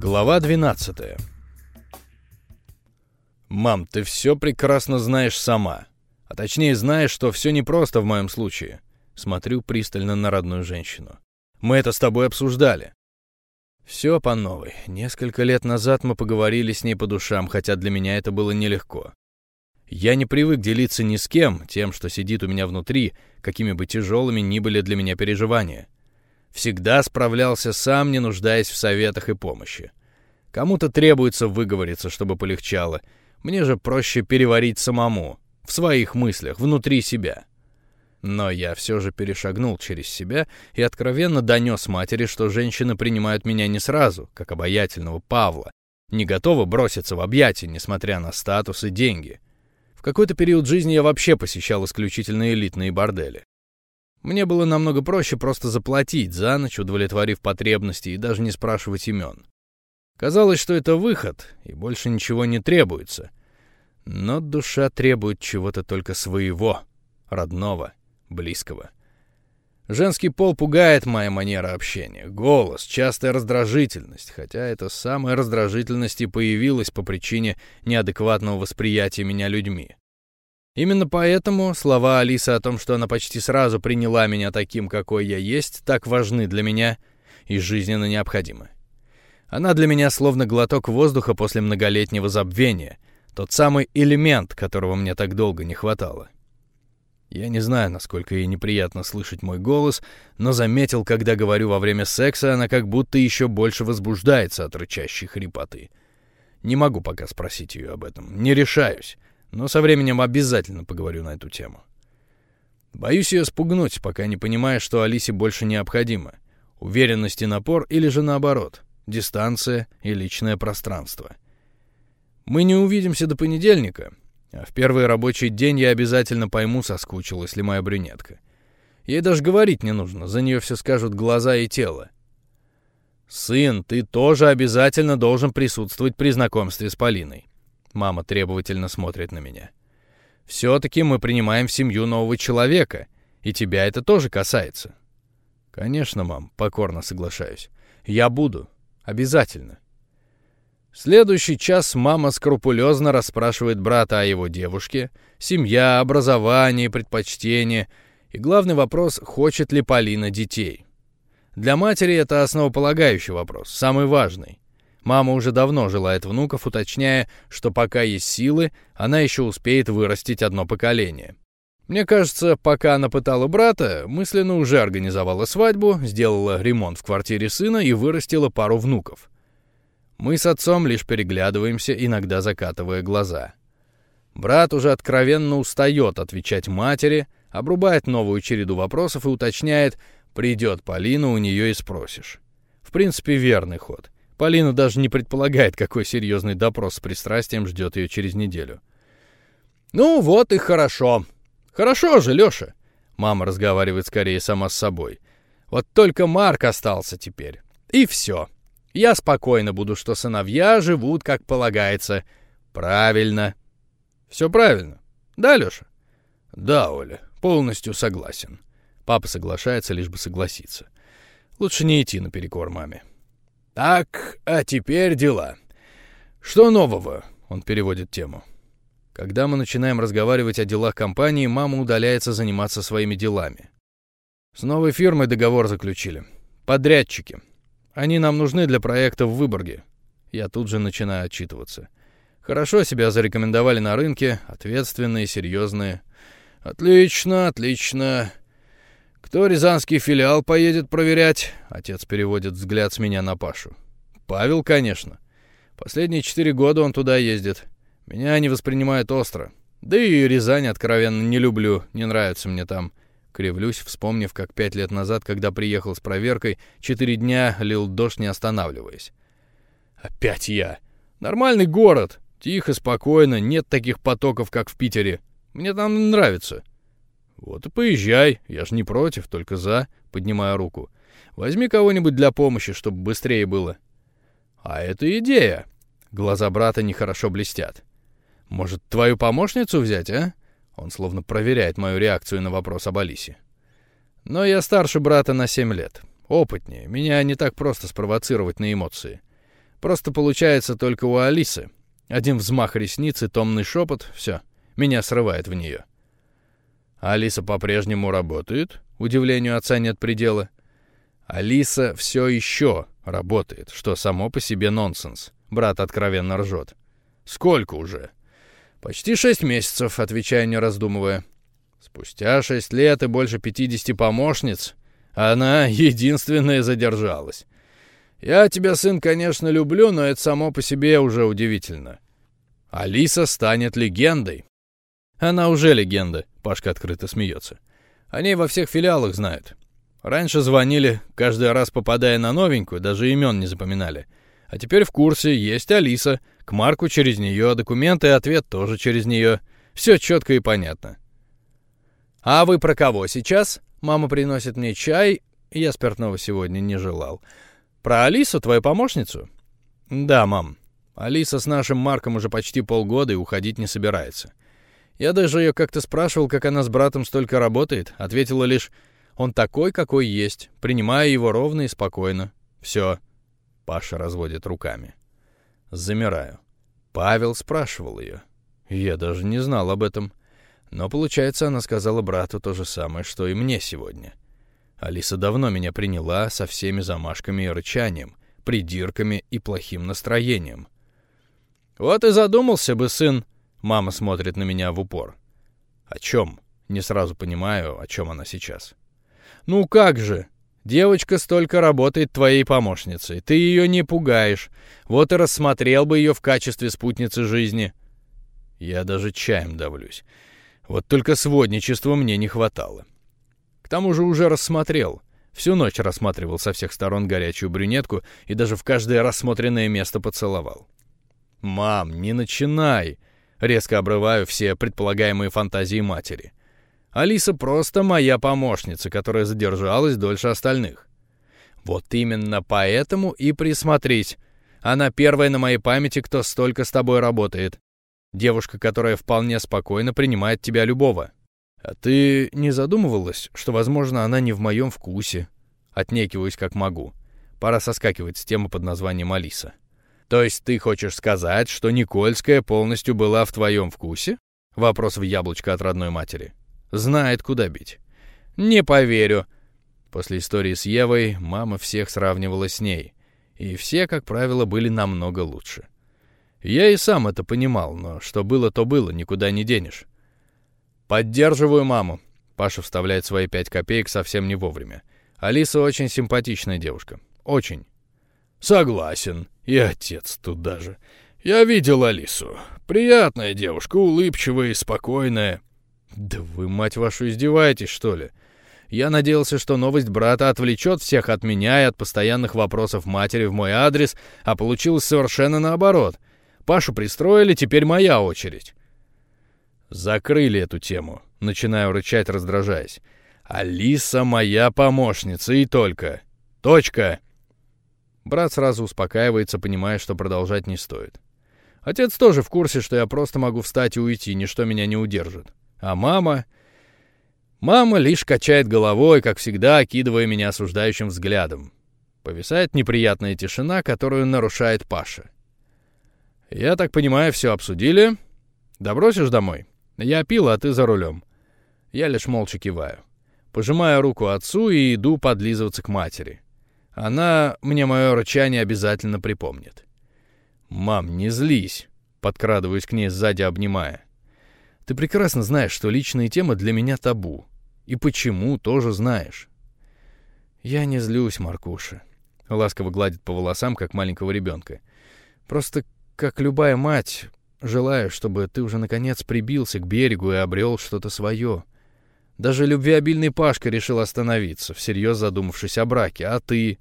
Глава 12 «Мам, ты все прекрасно знаешь сама. А точнее, знаешь, что все непросто в моем случае». Смотрю пристально на родную женщину. «Мы это с тобой обсуждали». Все по новой. Несколько лет назад мы поговорили с ней по душам, хотя для меня это было нелегко. Я не привык делиться ни с кем тем, что сидит у меня внутри, какими бы тяжелыми ни были для меня переживания. Всегда справлялся сам, не нуждаясь в советах и помощи. Кому-то требуется выговориться, чтобы полегчало. Мне же проще переварить самому, в своих мыслях, внутри себя. Но я все же перешагнул через себя и откровенно донес матери, что женщины принимают меня не сразу, как обаятельного Павла, не готовы броситься в объятия, несмотря на статус и деньги. В какой-то период жизни я вообще посещал исключительно элитные бордели. Мне было намного проще просто заплатить за ночь, удовлетворив потребности и даже не спрашивать имен. Казалось, что это выход, и больше ничего не требуется. Но душа требует чего-то только своего, родного, близкого. Женский пол пугает моя манера общения, голос, частая раздражительность, хотя эта самая раздражительность и появилась по причине неадекватного восприятия меня людьми. Именно поэтому слова Алисы о том, что она почти сразу приняла меня таким, какой я есть, так важны для меня и жизненно необходимы. Она для меня словно глоток воздуха после многолетнего забвения, тот самый элемент, которого мне так долго не хватало. Я не знаю, насколько ей неприятно слышать мой голос, но заметил, когда говорю во время секса, она как будто еще больше возбуждается от рычащей хрипоты. Не могу пока спросить ее об этом, не решаюсь но со временем обязательно поговорю на эту тему. Боюсь ее спугнуть, пока не понимаю, что Алисе больше необходимо. Уверенность и напор или же наоборот, дистанция и личное пространство. Мы не увидимся до понедельника, а в первый рабочий день я обязательно пойму, соскучилась ли моя брюнетка. Ей даже говорить не нужно, за нее все скажут глаза и тело. «Сын, ты тоже обязательно должен присутствовать при знакомстве с Полиной. Мама требовательно смотрит на меня. «Все-таки мы принимаем в семью нового человека, и тебя это тоже касается». «Конечно, мам, покорно соглашаюсь. Я буду. Обязательно». следующий час мама скрупулезно расспрашивает брата о его девушке, семья, образование, предпочтения и главный вопрос, хочет ли Полина детей. Для матери это основополагающий вопрос, самый важный. Мама уже давно желает внуков, уточняя, что пока есть силы, она еще успеет вырастить одно поколение. Мне кажется, пока она пытала брата, мысленно уже организовала свадьбу, сделала ремонт в квартире сына и вырастила пару внуков. Мы с отцом лишь переглядываемся, иногда закатывая глаза. Брат уже откровенно устает отвечать матери, обрубает новую череду вопросов и уточняет, придет Полина, у нее и спросишь. В принципе, верный ход — Полина даже не предполагает, какой серьезный допрос с пристрастием ждет ее через неделю. «Ну вот и хорошо. Хорошо же, Леша!» Мама разговаривает скорее сама с собой. «Вот только Марк остался теперь. И все. Я спокойно буду, что сыновья живут, как полагается. Правильно. Все правильно. Да, Леша?» «Да, Оля, полностью согласен». Папа соглашается, лишь бы согласиться. Лучше не идти наперекор маме. Так, а теперь дела. Что нового? Он переводит тему. Когда мы начинаем разговаривать о делах компании, мама удаляется заниматься своими делами. С новой фирмой договор заключили. Подрядчики. Они нам нужны для проекта в Выборге. Я тут же начинаю отчитываться. Хорошо себя зарекомендовали на рынке, ответственные, серьезные. Отлично, отлично. «Кто рязанский филиал поедет проверять?» Отец переводит взгляд с меня на Пашу. «Павел, конечно. Последние четыре года он туда ездит. Меня не воспринимают остро. Да и Рязань откровенно не люблю, не нравится мне там». Кривлюсь, вспомнив, как пять лет назад, когда приехал с проверкой, четыре дня лил дождь, не останавливаясь. «Опять я. Нормальный город. Тихо, спокойно, нет таких потоков, как в Питере. Мне там нравится». «Вот и поезжай, я ж не против, только за», — поднимая руку. «Возьми кого-нибудь для помощи, чтобы быстрее было». «А это идея!» Глаза брата нехорошо блестят. «Может, твою помощницу взять, а?» Он словно проверяет мою реакцию на вопрос об Алисе. «Но я старше брата на семь лет. Опытнее. Меня не так просто спровоцировать на эмоции. Просто получается только у Алисы. Один взмах ресниц и томный шепот — все, меня срывает в нее. Алиса по-прежнему работает? Удивлению отца нет предела. Алиса все еще работает, что само по себе нонсенс. Брат откровенно ржет. Сколько уже? Почти шесть месяцев, отвечаю, не раздумывая. Спустя шесть лет и больше пятидесяти помощниц она единственная задержалась. Я тебя, сын, конечно, люблю, но это само по себе уже удивительно. Алиса станет легендой. Она уже легенда, Пашка открыто смеется. О ней во всех филиалах знают. Раньше звонили, каждый раз попадая на новенькую, даже имен не запоминали. А теперь в курсе, есть Алиса, к Марку через нее, документы и ответ тоже через нее. Все четко и понятно. «А вы про кого сейчас?» Мама приносит мне чай, я спиртного сегодня не желал. Про Алису, твою помощницу? Да, мам. Алиса с нашим Марком уже почти полгода и уходить не собирается. Я даже ее как-то спрашивал, как она с братом столько работает. Ответила лишь, он такой, какой есть. Принимаю его ровно и спокойно. Все. Паша разводит руками. Замираю. Павел спрашивал ее. Я даже не знал об этом. Но, получается, она сказала брату то же самое, что и мне сегодня. Алиса давно меня приняла со всеми замашками и рычанием, придирками и плохим настроением. «Вот и задумался бы, сын!» Мама смотрит на меня в упор. «О чем?» Не сразу понимаю, о чем она сейчас. «Ну как же! Девочка столько работает твоей помощницей. Ты ее не пугаешь. Вот и рассмотрел бы ее в качестве спутницы жизни». Я даже чаем давлюсь. Вот только сводничества мне не хватало. К тому же уже рассмотрел. Всю ночь рассматривал со всех сторон горячую брюнетку и даже в каждое рассмотренное место поцеловал. «Мам, не начинай!» Резко обрываю все предполагаемые фантазии матери. Алиса просто моя помощница, которая задержалась дольше остальных. Вот именно поэтому и присмотрись. Она первая на моей памяти, кто столько с тобой работает. Девушка, которая вполне спокойно принимает тебя любого. А ты не задумывалась, что, возможно, она не в моем вкусе? Отнекиваюсь как могу. Пора соскакивать с темы под названием Алиса. То есть ты хочешь сказать, что Никольская полностью была в твоем вкусе? Вопрос в яблочко от родной матери. Знает, куда бить. Не поверю. После истории с Евой мама всех сравнивала с ней. И все, как правило, были намного лучше. Я и сам это понимал, но что было, то было, никуда не денешь. Поддерживаю маму. Паша вставляет свои пять копеек совсем не вовремя. Алиса очень симпатичная девушка. Очень. Согласен. И отец туда же. Я видел Алису. Приятная девушка, улыбчивая и спокойная. Да вы, мать вашу, издеваетесь, что ли? Я надеялся, что новость брата отвлечет всех от меня и от постоянных вопросов матери в мой адрес, а получилось совершенно наоборот — Пашу пристроили, теперь моя очередь. Закрыли эту тему. Начинаю рычать, раздражаясь. Алиса моя помощница и только. Точка. Брат сразу успокаивается, понимая, что продолжать не стоит. Отец тоже в курсе, что я просто могу встать и уйти, ничто меня не удержит. А мама... Мама лишь качает головой, как всегда, окидывая меня осуждающим взглядом. Повисает неприятная тишина, которую нарушает Паша. «Я так понимаю, все обсудили. Добросишь домой? Я пил, а ты за рулем». Я лишь молча киваю. Пожимаю руку отцу и иду подлизываться к матери. Она мне мое рычание обязательно припомнит. «Мам, не злись!» — подкрадываюсь к ней сзади, обнимая. «Ты прекрасно знаешь, что личные темы для меня табу. И почему, тоже знаешь». «Я не злюсь, Маркуша», — ласково гладит по волосам, как маленького ребенка. «Просто как любая мать, желаю, чтобы ты уже наконец прибился к берегу и обрел что-то свое. Даже любвеобильный Пашка решил остановиться, всерьез задумавшись о браке. А ты?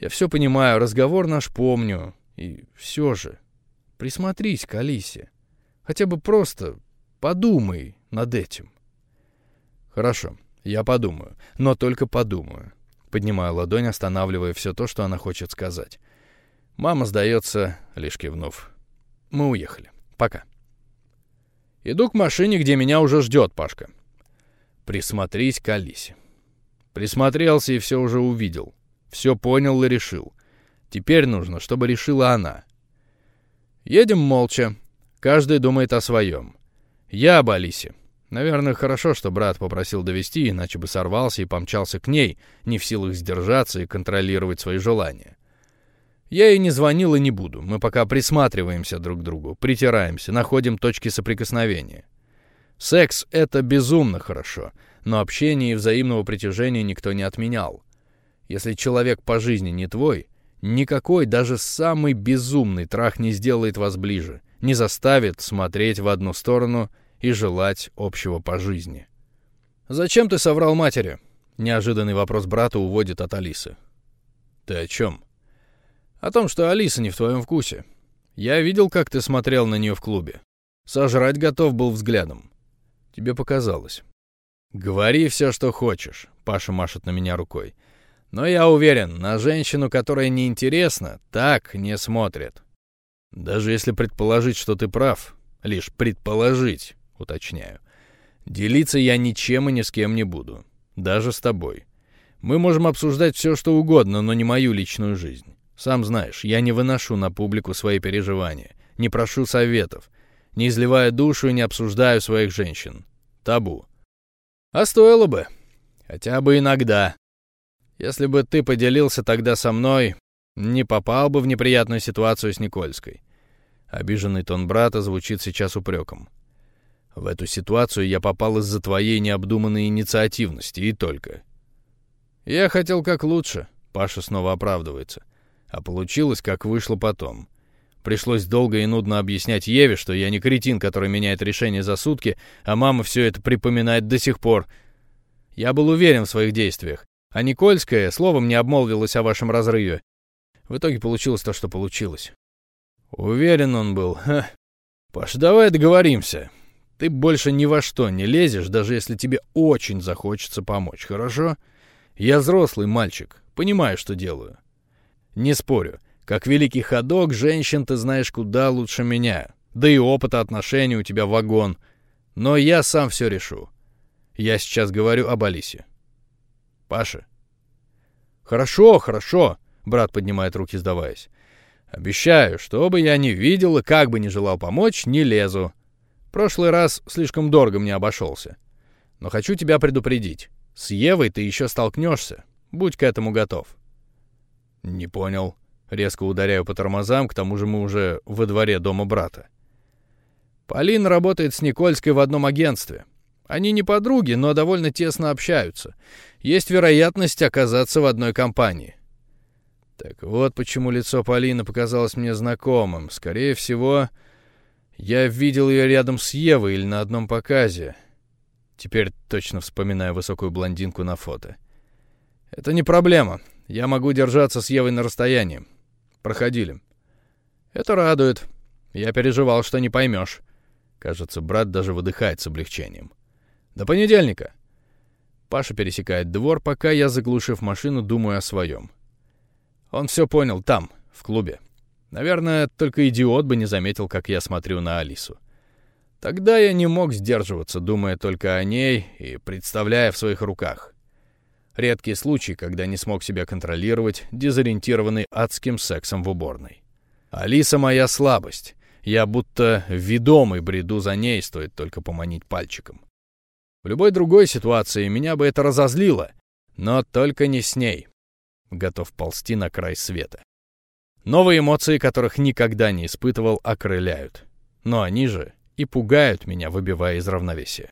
Я все понимаю, разговор наш помню. И все же, присмотрись к Алисе. Хотя бы просто подумай над этим. Хорошо, я подумаю, но только подумаю. Поднимаю ладонь, останавливая все то, что она хочет сказать. Мама сдается, лишь кивнув. Мы уехали. Пока. Иду к машине, где меня уже ждет Пашка. Присмотрись к Алисе. Присмотрелся и все уже увидел. Все понял и решил. Теперь нужно, чтобы решила она. Едем молча. Каждый думает о своем. Я об Алисе. Наверное, хорошо, что брат попросил довести, иначе бы сорвался и помчался к ней, не в силах сдержаться и контролировать свои желания. Я ей не звонил и не буду. Мы пока присматриваемся друг к другу, притираемся, находим точки соприкосновения. Секс — это безумно хорошо, но общение и взаимного притяжения никто не отменял. Если человек по жизни не твой, никакой, даже самый безумный трах не сделает вас ближе, не заставит смотреть в одну сторону и желать общего по жизни. «Зачем ты соврал матери?» Неожиданный вопрос брата уводит от Алисы. «Ты о чем?» О том, что Алиса не в твоем вкусе. Я видел, как ты смотрел на нее в клубе. Сожрать готов был взглядом. Тебе показалось. Говори все, что хочешь, Паша машет на меня рукой. Но я уверен, на женщину, которая неинтересна, так не смотрят. Даже если предположить, что ты прав, лишь предположить, уточняю. Делиться я ничем и ни с кем не буду. Даже с тобой. Мы можем обсуждать все, что угодно, но не мою личную жизнь. Сам знаешь, я не выношу на публику свои переживания, не прошу советов, не изливаю душу и не обсуждаю своих женщин. Табу. А стоило бы. Хотя бы иногда. Если бы ты поделился тогда со мной, не попал бы в неприятную ситуацию с Никольской. Обиженный тон брата звучит сейчас упреком. В эту ситуацию я попал из-за твоей необдуманной инициативности, и только. Я хотел как лучше, Паша снова оправдывается. — а получилось, как вышло потом. Пришлось долго и нудно объяснять Еве, что я не кретин, который меняет решение за сутки, а мама все это припоминает до сих пор. Я был уверен в своих действиях, а Никольская словом не обмолвилась о вашем разрыве. В итоге получилось то, что получилось. Уверен он был. Ха. Паш, давай договоримся. Ты больше ни во что не лезешь, даже если тебе очень захочется помочь, хорошо? Я взрослый мальчик, понимаю, что делаю. Не спорю. Как великий ходок, женщин ты знаешь куда лучше меня. Да и опыта отношений у тебя вагон. Но я сам все решу. Я сейчас говорю об Алисе. Паша. Хорошо, хорошо, брат поднимает руки, сдаваясь. Обещаю, что бы я ни видел и как бы ни желал помочь, не лезу. Прошлый раз слишком дорого мне обошелся. Но хочу тебя предупредить. С Евой ты еще столкнешься. Будь к этому готов. «Не понял». Резко ударяю по тормозам, к тому же мы уже во дворе дома брата. Полин работает с Никольской в одном агентстве. Они не подруги, но довольно тесно общаются. Есть вероятность оказаться в одной компании. Так вот почему лицо Полины показалось мне знакомым. Скорее всего, я видел ее рядом с Евой или на одном показе. Теперь точно вспоминаю высокую блондинку на фото. Это не проблема. Я могу держаться с Евой на расстоянии. Проходили. Это радует. Я переживал, что не поймешь. Кажется, брат даже выдыхает с облегчением. До понедельника. Паша пересекает двор, пока я, заглушив машину, думаю о своем. Он все понял там, в клубе. Наверное, только идиот бы не заметил, как я смотрю на Алису. Тогда я не мог сдерживаться, думая только о ней и представляя в своих руках. Редкий случай, когда не смог себя контролировать, дезориентированный адским сексом в уборной. Алиса моя слабость. Я будто ведомый бреду за ней, стоит только поманить пальчиком. В любой другой ситуации меня бы это разозлило, но только не с ней. Готов ползти на край света. Новые эмоции, которых никогда не испытывал, окрыляют. Но они же и пугают меня, выбивая из равновесия.